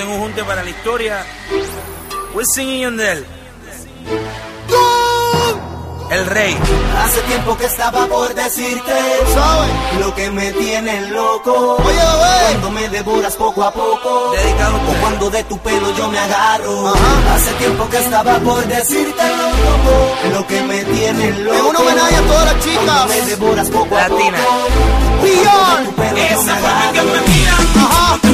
hacen un junte para la historia. Wisin y Yandel. El rey. Hace tiempo que estaba por decirte lo que me tiene loco. Oye, bebé. Cuando me devoras poco a poco. Dedicado O cuando de tu pelo yo me agarro. Ajá. Hace tiempo que estaba por decirte loco. Lo que me tiene loco. Es un homenaje a todas las Cuando chicas. me devoras poco Latina. a poco. Me Esa forma que me mira, Ajá.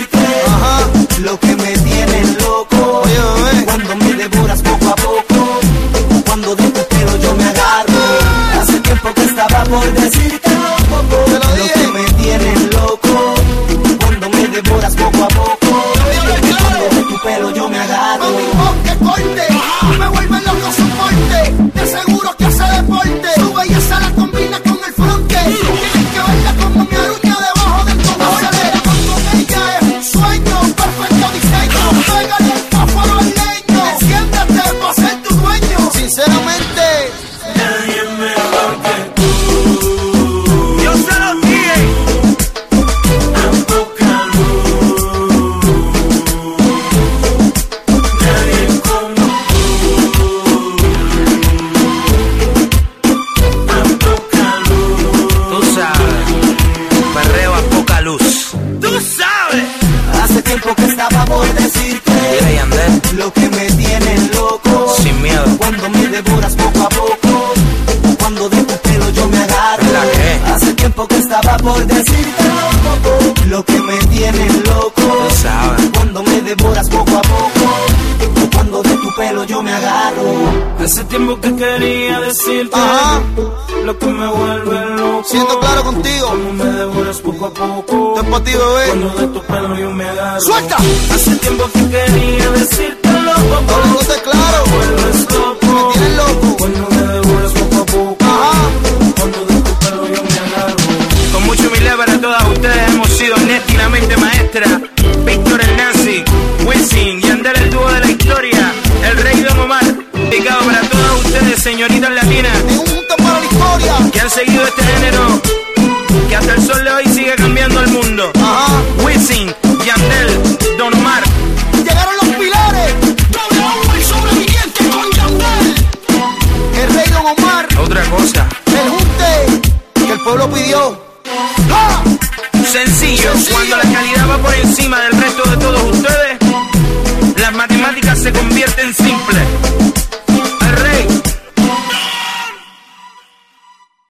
Decirte Ajá. lo que me tiene loco. Oye. Cuando me devoras poco a poco, cuando de tu pelo yo me agarro. Hace tiempo que estaba por decirte qué? Hace tiempo que estaba por decirte loco, lo que me tiene loco. Cuando me devoras poco a poco, cuando de tu pelo yo me agarro. Hace tiempo que quería decirte Ajá. lo que me vuelve loco. Siendo claro contigo. Como me devoras poco a poco. Ti, bebé. Cuando de tu pelo yo me agarro. ¡Suelta! Hace tiempo que quería decirte sido Neti, la mente maestra, Víctor el Nazi, Wisin, Yandel el dúo de la historia, el rey Don Omar, dedicado para todas ustedes, señoritas latinas, para la historia. que han seguido este género, que hasta el sol de hoy sigue cambiando el mundo. Ajá. Wisin, Yandel, Don Omar, Llegaron los pilares. Doble hombre y sobreviviente con Yandel. El rey Don Omar. otra cosa, El junte que el pueblo pidió. Sencillo, cuando la calidad va por encima del resto de todos ustedes, las matemáticas se convierten